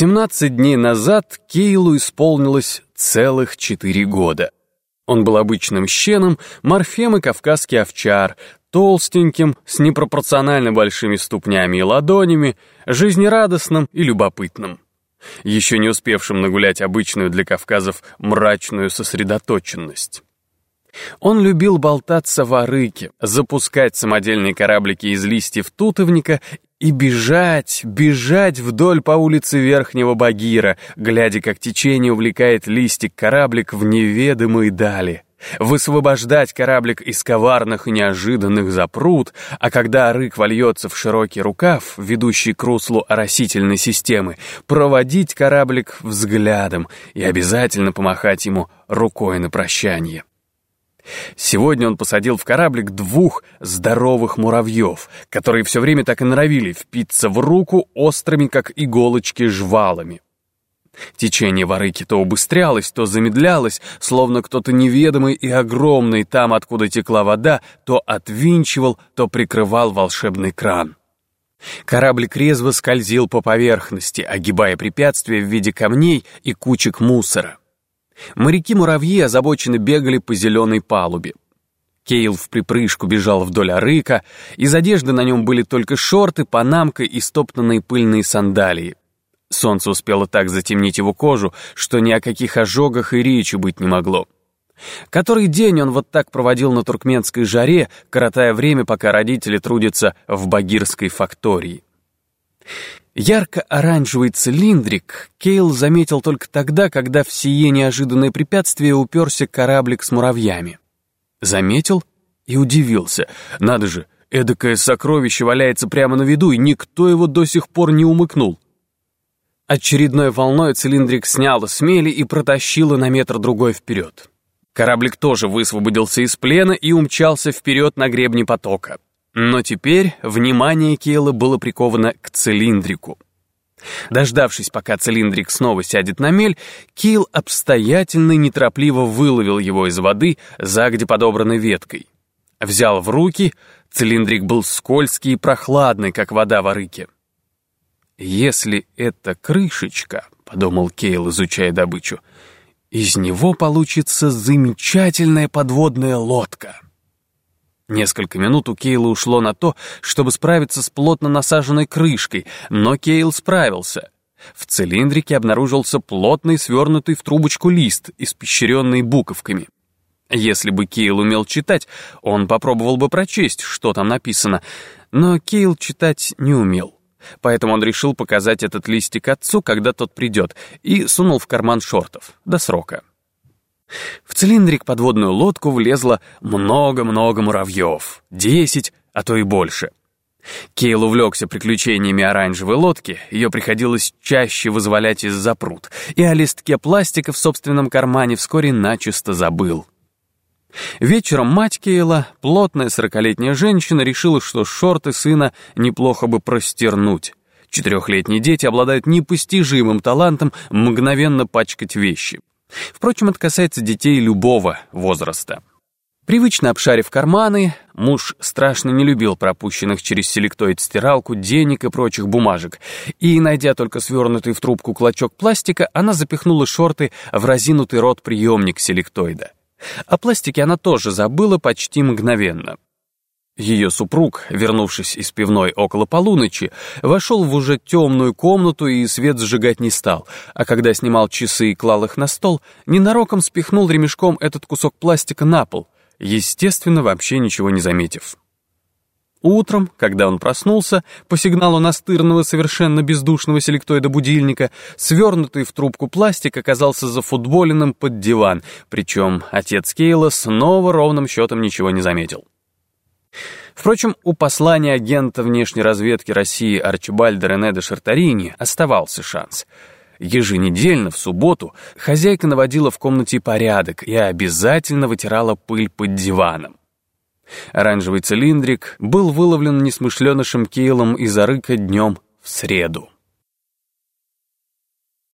17 дней назад Кейлу исполнилось целых четыре года. Он был обычным щеном, морфем и кавказский овчар, толстеньким, с непропорционально большими ступнями и ладонями, жизнерадостным и любопытным. Еще не успевшим нагулять обычную для кавказов мрачную сосредоточенность. Он любил болтаться в арыке, запускать самодельные кораблики из листьев тутовника и бежать, бежать вдоль по улице Верхнего Багира, глядя, как течение увлекает листик-кораблик в неведомые дали. Высвобождать кораблик из коварных и неожиданных запрут, а когда рык вольется в широкий рукав, ведущий к руслу оросительной системы, проводить кораблик взглядом и обязательно помахать ему рукой на прощание. Сегодня он посадил в кораблик двух здоровых муравьев, которые все время так и норовили впиться в руку острыми, как иголочки, жвалами. Течение Варыки то убыстрялось, то замедлялось, словно кто-то неведомый и огромный там, откуда текла вода, то отвинчивал, то прикрывал волшебный кран. Кораблик резво скользил по поверхности, огибая препятствия в виде камней и кучек мусора. Моряки-муравьи озабоченно бегали по зеленой палубе. Кейл в припрыжку бежал вдоль арыка, из одежды на нем были только шорты, панамка и стоптанные пыльные сандалии. Солнце успело так затемнить его кожу, что ни о каких ожогах и речи быть не могло. Который день он вот так проводил на туркменской жаре, коротая время, пока родители трудятся в багирской фактории. Ярко-оранжевый цилиндрик Кейл заметил только тогда, когда в сие неожиданное препятствие уперся кораблик с муравьями. Заметил и удивился. Надо же, эдакое сокровище валяется прямо на виду, и никто его до сих пор не умыкнул. Очередной волной цилиндрик сняло с мели и протащило на метр-другой вперед. Кораблик тоже высвободился из плена и умчался вперед на гребне потока. Но теперь внимание Кейла было приковано к цилиндрику. Дождавшись, пока цилиндрик снова сядет на мель, Кейл обстоятельно и неторопливо выловил его из воды загде подобранной веткой. Взял в руки, цилиндрик был скользкий и прохладный, как вода в арыке. «Если это крышечка», — подумал Кейл, изучая добычу, — «из него получится замечательная подводная лодка». Несколько минут у Кейла ушло на то, чтобы справиться с плотно насаженной крышкой, но Кейл справился. В цилиндрике обнаружился плотный, свернутый в трубочку лист, испещренный буковками. Если бы Кейл умел читать, он попробовал бы прочесть, что там написано, но Кейл читать не умел. Поэтому он решил показать этот листик отцу, когда тот придет, и сунул в карман шортов до срока. В цилиндрик подводную лодку влезло много-много муравьев, десять, а то и больше. Кейл увлекся приключениями оранжевой лодки, ее приходилось чаще вызволять из-за пруд, и о листке пластика в собственном кармане вскоре начисто забыл. Вечером мать Кейла, плотная сорокалетняя женщина, решила, что шорты сына неплохо бы простернуть. Четырехлетние дети обладают непостижимым талантом мгновенно пачкать вещи. Впрочем, это касается детей любого возраста. Привычно обшарив карманы, муж страшно не любил пропущенных через селектоид-стиралку денег и прочих бумажек, и, найдя только свернутый в трубку клочок пластика, она запихнула шорты в разинутый рот приемник селектоида. О пластике она тоже забыла почти мгновенно. Ее супруг, вернувшись из пивной около полуночи, вошел в уже темную комнату и свет сжигать не стал, а когда снимал часы и клал их на стол, ненароком спихнул ремешком этот кусок пластика на пол, естественно, вообще ничего не заметив. Утром, когда он проснулся, по сигналу настырного совершенно бездушного селектоида будильника, свернутый в трубку пластик оказался зафутболенным под диван, причем отец Кейла снова ровным счетом ничего не заметил. Впрочем, у послания агента внешней разведки России Арчибальда Рене де Шартарини оставался шанс. Еженедельно, в субботу, хозяйка наводила в комнате порядок и обязательно вытирала пыль под диваном. Оранжевый цилиндрик был выловлен несмышленышем Кейлом из арыка днем в среду.